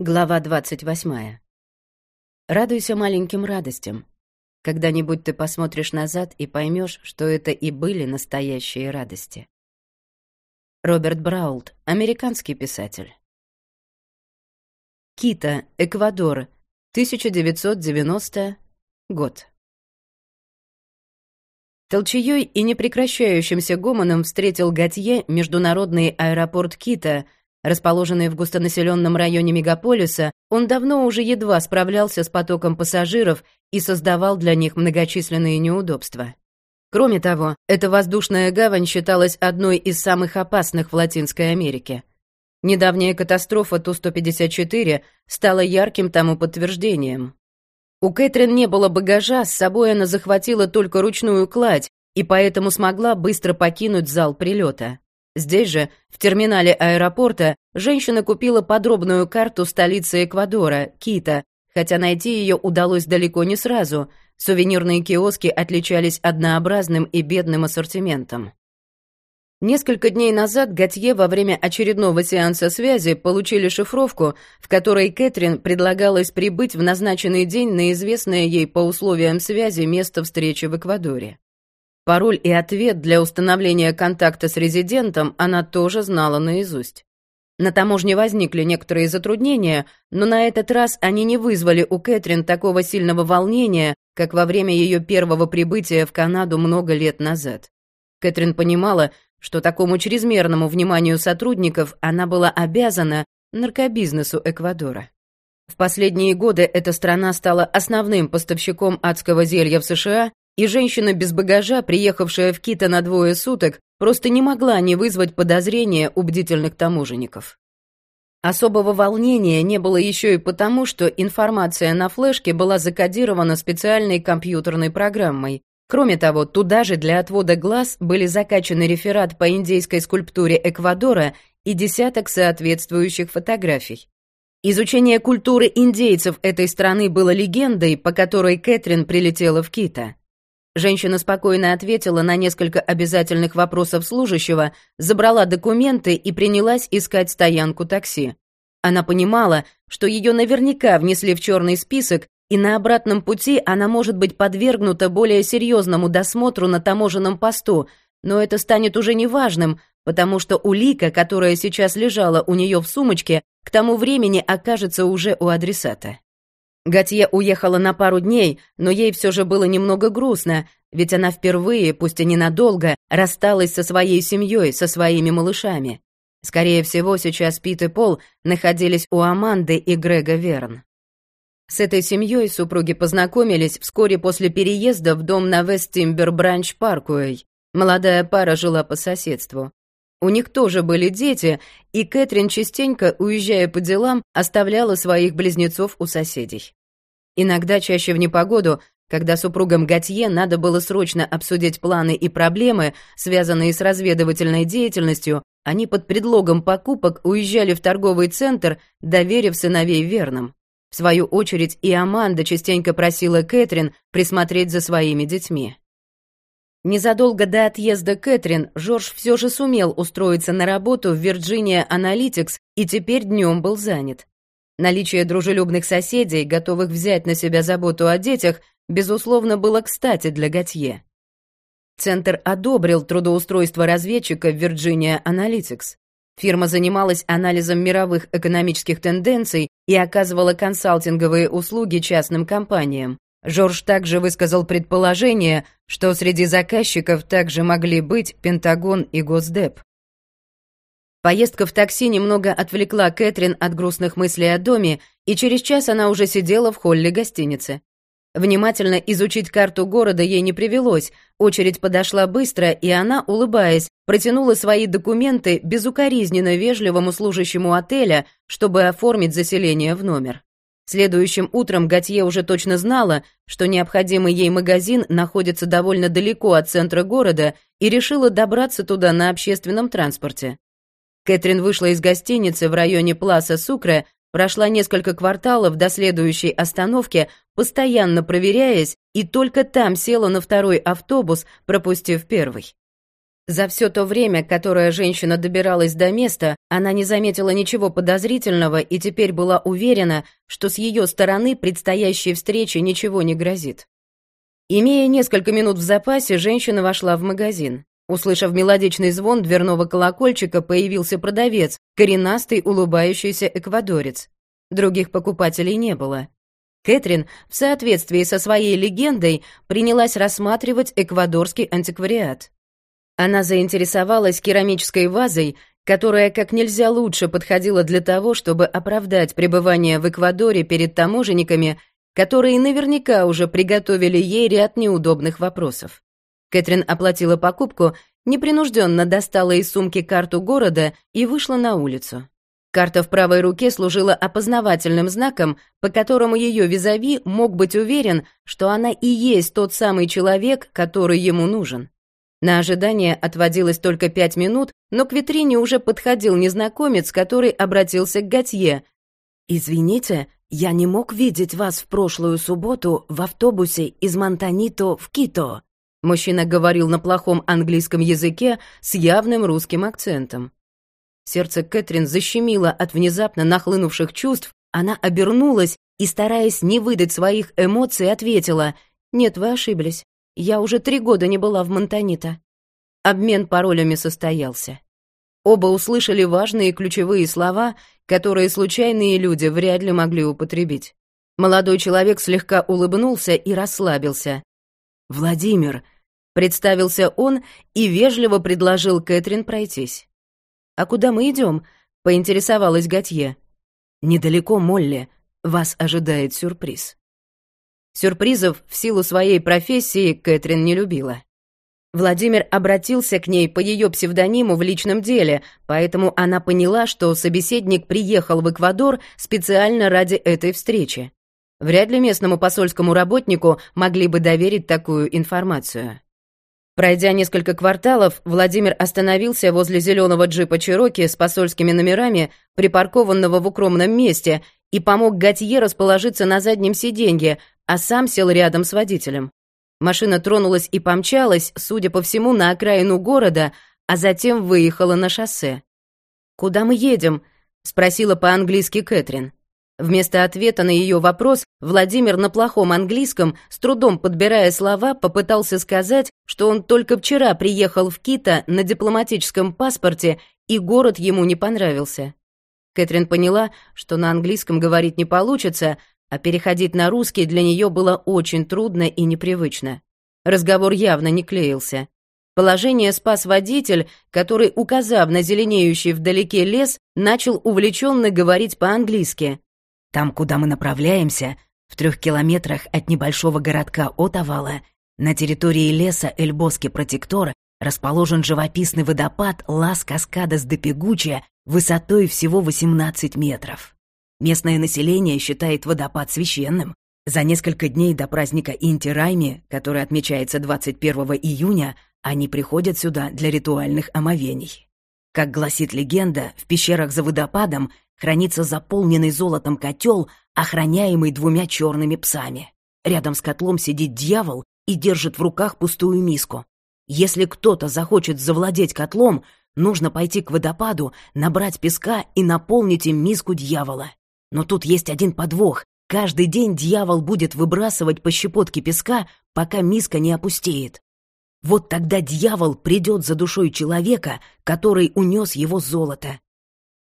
Глава 28. Радуйся маленьким радостям. Когда-нибудь ты посмотришь назад и поймешь, что это и были настоящие радости. Роберт Браулт, американский писатель. Кита, Эквадор, 1990 год. Толчаей и непрекращающимся гомоном встретил Готье международный аэропорт Кита — Расположенный в густонаселенном районе мегаполиса, он давно уже едва справлялся с потоком пассажиров и создавал для них многочисленные неудобства. Кроме того, эта воздушная гавань считалась одной из самых опасных в Латинской Америке. Недавняя катастрофа Ту-154 стала ярким тому подтверждением. У Кэтрин не было багажа, с собой она захватила только ручную кладь и поэтому смогла быстро покинуть зал прилета. Здесь же, в терминале аэропорта, женщина купила подробную карту столицы Эквадора, Кита, хотя найти ее удалось далеко не сразу. Сувенирные киоски отличались однообразным и бедным ассортиментом. Несколько дней назад Готье во время очередного сеанса связи получили шифровку, в которой Кэтрин предлагалось прибыть в назначенный день на известное ей по условиям связи место встречи в Эквадоре. Пароль и ответ для установления контакта с резидентом она тоже знала наизусть. На таможне возникли некоторые затруднения, но на этот раз они не вызвали у Кэтрин такого сильного волнения, как во время ее первого прибытия в Канаду много лет назад. Кэтрин понимала, что такому чрезмерному вниманию сотрудников она была обязана наркобизнесу Эквадора. В последние годы эта страна стала основным поставщиком адского зелья в США и женщина без багажа, приехавшая в Кита на двое суток, просто не могла не вызвать подозрения у бдительных таможенников. Особого волнения не было еще и потому, что информация на флешке была закодирована специальной компьютерной программой. Кроме того, туда же для отвода глаз были закачаны реферат по индейской скульптуре Эквадора и десяток соответствующих фотографий. Изучение культуры индейцев этой страны было легендой, по которой Кэтрин прилетела в Кита. Женщина спокойно ответила на несколько обязательных вопросов служащего, забрала документы и принялась искать стоянку такси. Она понимала, что ее наверняка внесли в черный список, и на обратном пути она может быть подвергнута более серьезному досмотру на таможенном посту, но это станет уже неважным, потому что улика, которая сейчас лежала у нее в сумочке, к тому времени окажется уже у адресата. Готье уехала на пару дней, но ей все же было немного грустно, ведь она впервые, пусть и ненадолго, рассталась со своей семьей, со своими малышами. Скорее всего, сейчас Пит и Пол находились у Аманды и Грега Верн. С этой семьей супруги познакомились вскоре после переезда в дом на Вест-Тимбер Бранч Паркуэй. Молодая пара жила по соседству. У них тоже были дети, и Кэтрин частенько, уезжая по делам, оставляла своих близнецов у соседей. Иногда, чаще в непогоду, когда супругам Готье надо было срочно обсудить планы и проблемы, связанные с разведывательной деятельностью, они под предлогом покупок уезжали в торговый центр, доверив сыновей верным. В свою очередь и Аманда частенько просила Кэтрин присмотреть за своими детьми. Незадолго до отъезда Кэтрин Жорж все же сумел устроиться на работу в Virginia Analytics и теперь днем был занят. Наличие дружелюбных соседей, готовых взять на себя заботу о детях, безусловно, было кстати для Готье. Центр одобрил трудоустройство разведчика в Virginia Analytics. Фирма занималась анализом мировых экономических тенденций и оказывала консалтинговые услуги частным компаниям. Жорж также высказал предположение, что среди заказчиков также могли быть Пентагон и Госдеп. Поездка в такси немного отвлекла Кэтрин от грустных мыслей о доме, и через час она уже сидела в холле гостиницы. Внимательно изучить карту города ей не привелось, очередь подошла быстро, и она, улыбаясь, протянула свои документы безукоризненно вежливому служащему отеля, чтобы оформить заселение в номер. Следующим утром Готье уже точно знала, что необходимый ей магазин находится довольно далеко от центра города, и решила добраться туда на общественном транспорте. Кэтрин вышла из гостиницы в районе Пласа Сукре, прошла несколько кварталов до следующей остановки, постоянно проверяясь, и только там села на второй автобус, пропустив первый. За все то время, которое женщина добиралась до места, она не заметила ничего подозрительного и теперь была уверена, что с ее стороны предстоящей встрече ничего не грозит. Имея несколько минут в запасе, женщина вошла в магазин. Услышав мелодичный звон дверного колокольчика, появился продавец, коренастый, улыбающийся эквадорец. Других покупателей не было. Кэтрин, в соответствии со своей легендой, принялась рассматривать эквадорский антиквариат. Она заинтересовалась керамической вазой, которая как нельзя лучше подходила для того, чтобы оправдать пребывание в Эквадоре перед таможенниками, которые наверняка уже приготовили ей ряд неудобных вопросов. Кэтрин оплатила покупку, непринужденно достала из сумки карту города и вышла на улицу. Карта в правой руке служила опознавательным знаком, по которому ее визави мог быть уверен, что она и есть тот самый человек, который ему нужен. На ожидание отводилось только пять минут, но к витрине уже подходил незнакомец, который обратился к Готье. «Извините, я не мог видеть вас в прошлую субботу в автобусе из Монтанито в Кито». Мужчина говорил на плохом английском языке с явным русским акцентом. Сердце Кэтрин защемило от внезапно нахлынувших чувств, она обернулась и, стараясь не выдать своих эмоций, ответила «Нет, вы ошиблись. Я уже три года не была в Монтанита. Обмен паролями состоялся. Оба услышали важные ключевые слова, которые случайные люди вряд ли могли употребить. Молодой человек слегка улыбнулся и расслабился. «Владимир», — представился он и вежливо предложил Кэтрин пройтись. «А куда мы идем? поинтересовалась Готье. «Недалеко, Молли. Вас ожидает сюрприз». Сюрпризов в силу своей профессии Кэтрин не любила. Владимир обратился к ней по ее псевдониму в личном деле, поэтому она поняла, что собеседник приехал в Эквадор специально ради этой встречи. Вряд ли местному посольскому работнику могли бы доверить такую информацию. Пройдя несколько кварталов, Владимир остановился возле зеленого джипа Чироки с посольскими номерами, припаркованного в укромном месте, и помог Готье расположиться на заднем сиденье, а сам сел рядом с водителем. Машина тронулась и помчалась, судя по всему, на окраину города, а затем выехала на шоссе. «Куда мы едем?» — спросила по-английски Кэтрин. Вместо ответа на ее вопрос Владимир на плохом английском, с трудом подбирая слова, попытался сказать, что он только вчера приехал в Кита на дипломатическом паспорте, и город ему не понравился. Кэтрин поняла, что на английском говорить не получится, а переходить на русский для нее было очень трудно и непривычно. Разговор явно не клеился. Положение спас водитель, который, указав на зеленеющий вдалеке лес, начал увлеченно говорить по-английски. «Там, куда мы направляемся, в трех километрах от небольшого городка Отавала, на территории леса Эльбоски-Протектор, расположен живописный водопад Лас-Каскадес-де-Пегуча высотой всего 18 метров. Местное население считает водопад священным. За несколько дней до праздника Инти-Райми, который отмечается 21 июня, они приходят сюда для ритуальных омовений. Как гласит легенда, в пещерах за водопадом хранится заполненный золотом котел, охраняемый двумя черными псами. Рядом с котлом сидит дьявол и держит в руках пустую миску. Если кто-то захочет завладеть котлом, нужно пойти к водопаду, набрать песка и наполнить им миску дьявола. Но тут есть один подвох. Каждый день дьявол будет выбрасывать по щепотке песка, пока миска не опустеет. Вот тогда дьявол придет за душой человека, который унес его золото.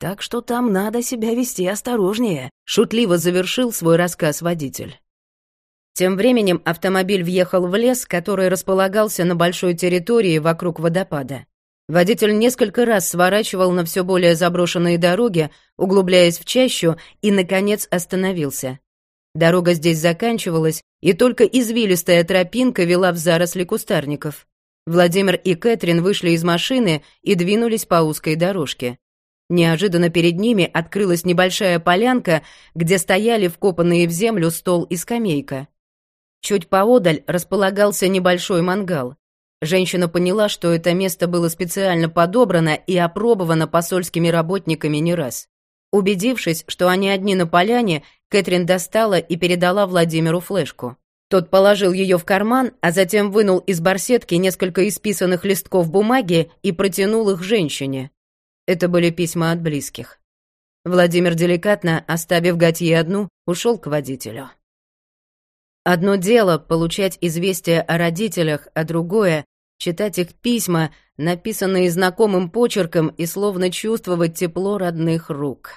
Так что там надо себя вести осторожнее, шутливо завершил свой рассказ водитель. Тем временем автомобиль въехал в лес, который располагался на большой территории вокруг водопада. Водитель несколько раз сворачивал на все более заброшенные дороги, углубляясь в чащу, и, наконец, остановился. Дорога здесь заканчивалась, и только извилистая тропинка вела в заросли кустарников. Владимир и Кэтрин вышли из машины и двинулись по узкой дорожке. Неожиданно перед ними открылась небольшая полянка, где стояли вкопанные в землю стол и скамейка. Чуть поодаль располагался небольшой мангал. Женщина поняла, что это место было специально подобрано и опробовано посольскими работниками не раз. Убедившись, что они одни на поляне, Кэтрин достала и передала Владимиру флешку. Тот положил ее в карман, а затем вынул из барсетки несколько исписанных листков бумаги и протянул их женщине. Это были письма от близких. Владимир деликатно, оставив Готье одну, ушел к водителю. Одно дело — получать известия о родителях, а другое — читать их письма, написанные знакомым почерком и словно чувствовать тепло родных рук.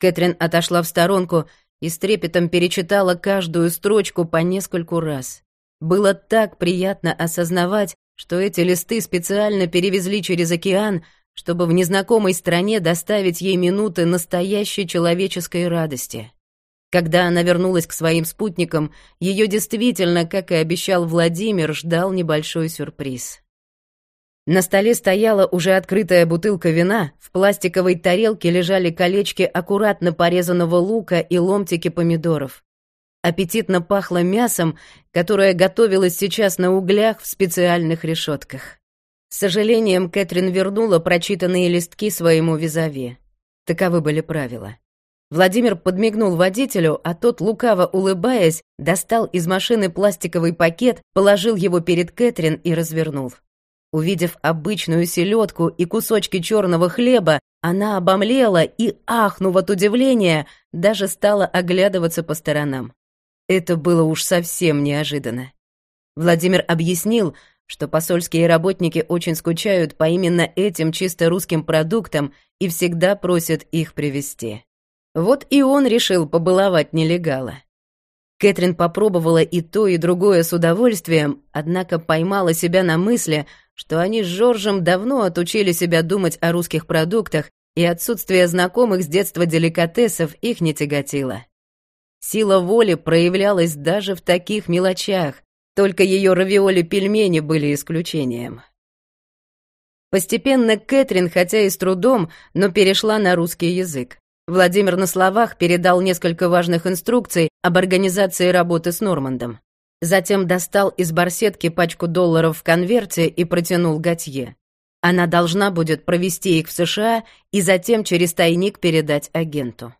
Кэтрин отошла в сторонку и с трепетом перечитала каждую строчку по нескольку раз. Было так приятно осознавать, что эти листы специально перевезли через океан, чтобы в незнакомой стране доставить ей минуты настоящей человеческой радости. Когда она вернулась к своим спутникам, ее действительно, как и обещал Владимир, ждал небольшой сюрприз. На столе стояла уже открытая бутылка вина, в пластиковой тарелке лежали колечки аккуратно порезанного лука и ломтики помидоров. Аппетитно пахло мясом, которое готовилось сейчас на углях в специальных решетках. С сожалением Кэтрин вернула прочитанные листки своему визави. Таковы были правила. Владимир подмигнул водителю, а тот, лукаво улыбаясь, достал из машины пластиковый пакет, положил его перед Кэтрин и развернул. Увидев обычную селедку и кусочки черного хлеба, она обомлела и, ахнув от удивления, даже стала оглядываться по сторонам. Это было уж совсем неожиданно. Владимир объяснил, что посольские работники очень скучают по именно этим чисто русским продуктам и всегда просят их привезти. Вот и он решил побаловать нелегала. Кэтрин попробовала и то, и другое с удовольствием, однако поймала себя на мысли, что они с Жоржем давно отучили себя думать о русских продуктах, и отсутствие знакомых с детства деликатесов их не тяготило. Сила воли проявлялась даже в таких мелочах, только ее равиоли-пельмени были исключением. Постепенно Кэтрин, хотя и с трудом, но перешла на русский язык. Владимир на словах передал несколько важных инструкций об организации работы с Нормандом. Затем достал из барсетки пачку долларов в конверте и протянул Готье. Она должна будет провести их в США и затем через тайник передать агенту.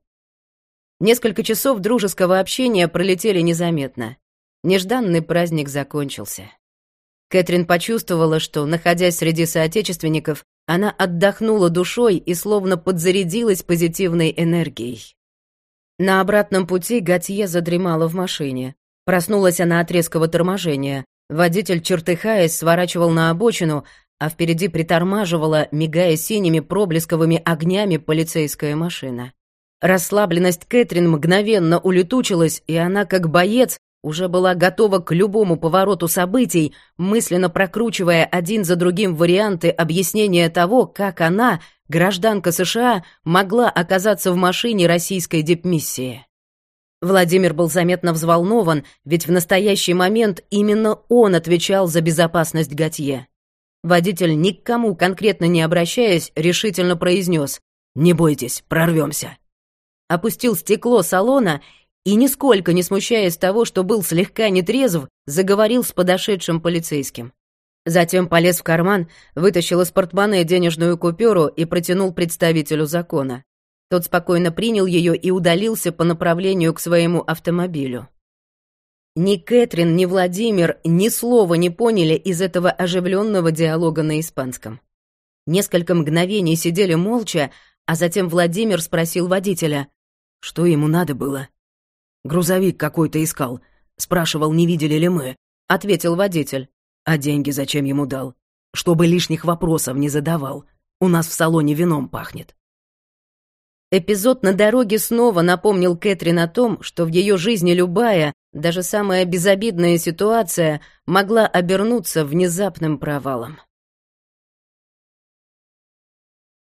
Несколько часов дружеского общения пролетели незаметно. Нежданный праздник закончился. Кэтрин почувствовала, что, находясь среди соотечественников, она отдохнула душой и словно подзарядилась позитивной энергией. На обратном пути Готье задремала в машине. Проснулась она от резкого торможения. Водитель, чертыхаясь, сворачивал на обочину, а впереди притормаживала, мигая синими проблесковыми огнями, полицейская машина. Расслабленность Кэтрин мгновенно улетучилась, и она, как боец, уже была готова к любому повороту событий, мысленно прокручивая один за другим варианты объяснения того, как она, гражданка США, могла оказаться в машине российской дипмиссии. Владимир был заметно взволнован, ведь в настоящий момент именно он отвечал за безопасность Готье. Водитель, никому конкретно не обращаясь, решительно произнес «Не бойтесь, прорвемся». Опустил стекло салона и, нисколько не смущаясь того, что был слегка нетрезв, заговорил с подошедшим полицейским. Затем полез в карман, вытащил из портмоне денежную купюру и протянул представителю закона. Тот спокойно принял ее и удалился по направлению к своему автомобилю. Ни Кэтрин, ни Владимир ни слова не поняли из этого оживленного диалога на испанском. Несколько мгновений сидели молча, а затем Владимир спросил водителя, что ему надо было. «Грузовик какой-то искал. Спрашивал, не видели ли мы», — ответил водитель. «А деньги зачем ему дал? Чтобы лишних вопросов не задавал. У нас в салоне вином пахнет». Эпизод на дороге снова напомнил Кэтрин о том, что в ее жизни любая, даже самая безобидная ситуация могла обернуться внезапным провалом.